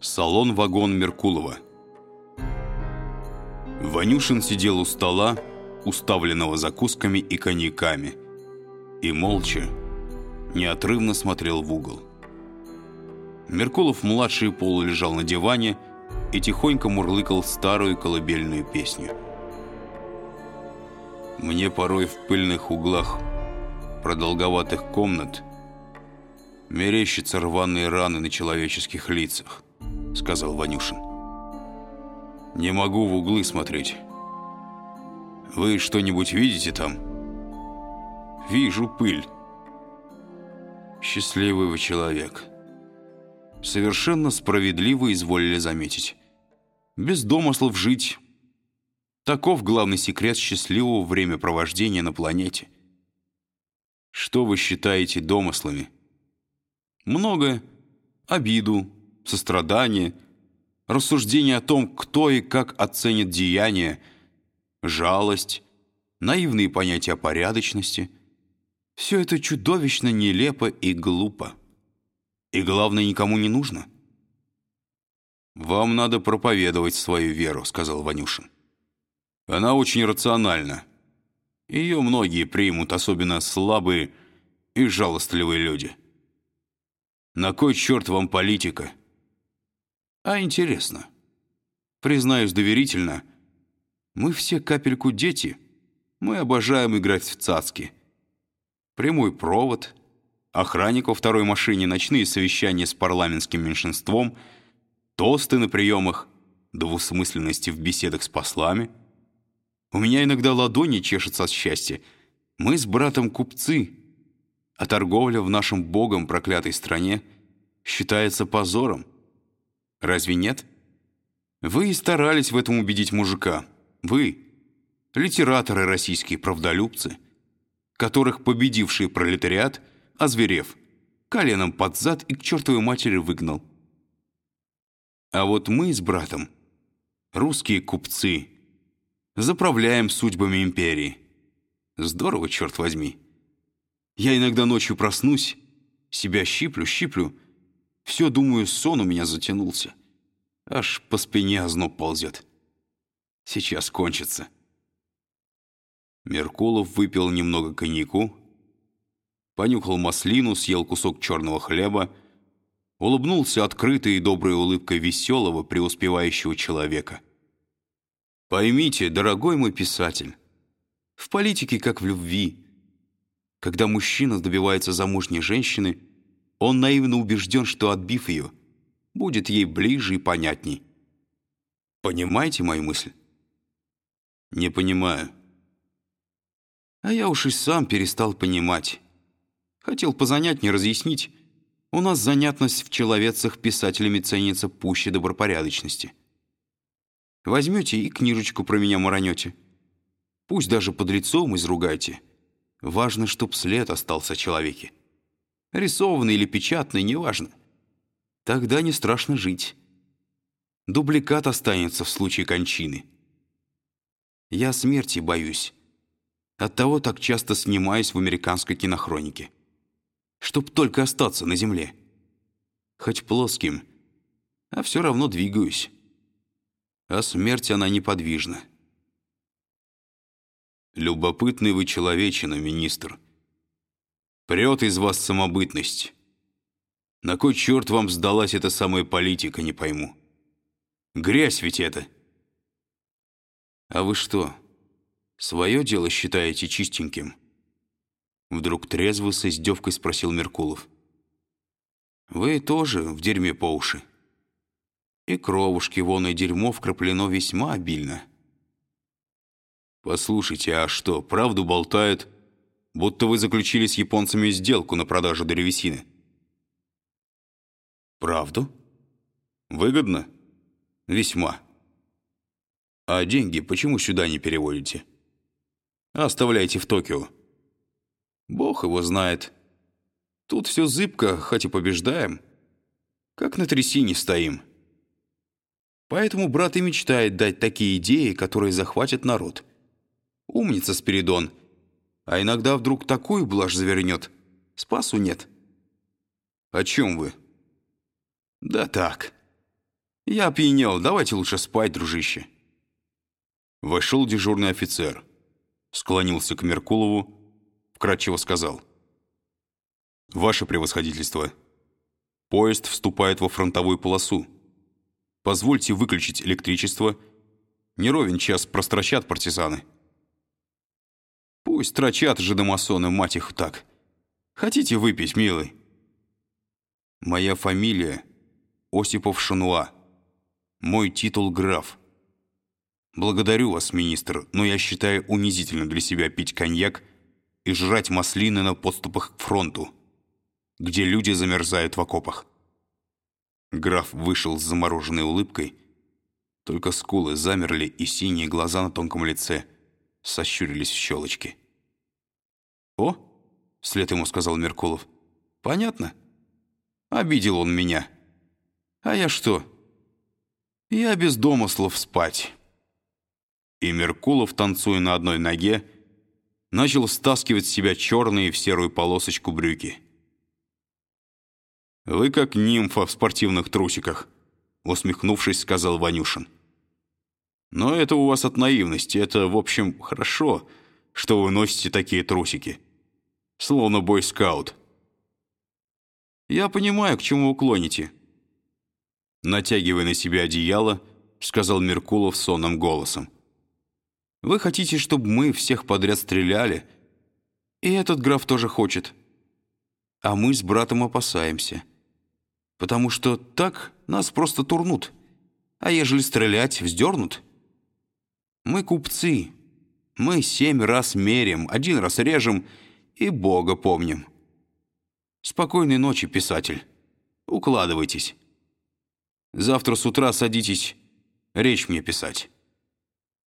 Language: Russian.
Салон-вагон Меркулова. Ванюшин сидел у стола, уставленного закусками и коньяками, и молча, неотрывно смотрел в угол. Меркулов-младший полулежал на диване и тихонько мурлыкал старую колыбельную песню. Мне порой в пыльных углах продолговатых комнат мерещатся рваные раны на человеческих лицах, сказал Ванюшин. Не могу в углы смотреть. Вы что-нибудь видите там? Вижу пыль. Счастливый вы человек. Совершенно справедливо изволили заметить. Без домыслов жить. Таков главный секрет счастливого времяпровождения на планете. Что вы считаете домыслами? Многое. Обиду, сострадание, рассуждение о том, кто и как оценит деяния, жалость, наивные понятия о порядочности. Все это чудовищно нелепо и глупо. И главное, никому не нужно. «Вам надо проповедовать свою веру», — сказал Ванюшин. «Она очень рациональна. Ее многие примут, особенно слабые и жалостливые люди». На кой черт вам политика? А интересно. Признаюсь доверительно, мы все капельку дети. Мы обожаем играть в цацки. Прямой провод, охранник во второй машине, ночные совещания с парламентским меньшинством, тосты на приемах, двусмысленности в беседах с послами. У меня иногда ладони чешутся от счастья. Мы с братом купцы, а торговля в нашем богом проклятой стране считается позором. Разве нет? Вы и старались в этом убедить мужика. Вы, литераторы российские правдолюбцы, которых победивший пролетариат, озверев, коленом под зад и к чертовой матери выгнал. А вот мы с братом, русские купцы, заправляем судьбами империи. Здорово, черт возьми. Я иногда ночью проснусь, себя щиплю, щиплю. Все, думаю, сон у меня затянулся. Аж по спине озноб ползет. Сейчас кончится. Меркулов выпил немного коньяку, понюхал маслину, съел кусок черного хлеба, улыбнулся открытой и доброй улыбкой веселого, преуспевающего человека. «Поймите, дорогой мой писатель, в политике, как в любви, когда мужчина добивается замужней женщины, он наивно убежден, что, отбив ее, будет ей ближе и понятней. Понимаете мою мысль? Не понимаю. А я уж и сам перестал понимать. Хотел позанятнее разъяснить. У нас занятность в человецах писателями ценится пуще добропорядочности. Возьмете и книжечку про меня маранете. Пусть даже под лицом изругайте. Важно, чтоб след остался человеке. Рисованный или печатный, неважно. Тогда не страшно жить. Дубликат останется в случае кончины. Я смерти боюсь. Оттого так часто снимаюсь в американской кинохронике. Чтоб только остаться на земле. Хоть плоским, а все равно двигаюсь. А смерть она неподвижна. Любопытный вы человечина, министр. Прет из вас самобытность. На кой черт вам сдалась эта самая политика, не пойму. Грязь ведь это. А вы что, свое дело считаете чистеньким? Вдруг трезво с издевкой спросил Меркулов. Вы тоже в дерьме по уши. И кровушки вон и дерьмо вкраплено весьма обильно. Послушайте, а что, правду болтают, будто вы заключили с японцами сделку на продажу древесины? Правду? Выгодно? Весьма. А деньги почему сюда не переводите? Оставляйте в Токио. Бог его знает. Тут все зыбко, хоть и побеждаем. Как на трясине стоим. Поэтому брат и мечтает дать такие идеи, которые захватят народ. Умница Спиридон. А иногда вдруг такую блажь завернет. Спасу нет. О чем вы? Да так. Я опьянел, давайте лучше спать, дружище. Вошел дежурный офицер, склонился к Меркулову, вкратчиво сказал. «Ваше превосходительство, поезд вступает во фронтовую полосу. Позвольте выключить электричество. Не ровен час прострочат партизаны». «Пусть трочат же домасоны, мать их так. Хотите выпить, милый?» «Моя фамилия Осипов Шануа. Мой титул граф». «Благодарю вас, министр, но я считаю унизительно для себя пить коньяк и жрать маслины на подступах к фронту, где люди замерзают в окопах». Граф вышел с замороженной улыбкой, только скулы замерли и синие глаза на тонком лице сощурились щелочки. «О!» — вслед ему сказал Меркулов. «Понятно. Обидел он меня. А я что? Я без домыслов спать». И Меркулов, танцуя на одной ноге, начал стаскивать с себя черные в серую полосочку брюки. «Вы как нимфа в спортивных трусиках», — усмехнувшись, сказал Ванюшин. «Но это у вас от наивности. Это, в общем, хорошо, что вы носите такие трусики. Словно бойскаут». «Я понимаю, к чему вы клоните». Натягивая на себя одеяло, сказал Меркулов сонным голосом. Вы хотите, чтобы мы всех подряд стреляли? И этот граф тоже хочет. А мы с братом опасаемся. Потому что так нас просто турнут. А ежели стрелять, вздернут. Мы купцы. Мы семь раз мерим, один раз режем и Бога помним. Спокойной ночи, писатель. Укладывайтесь. Завтра с утра садитесь речь мне писать.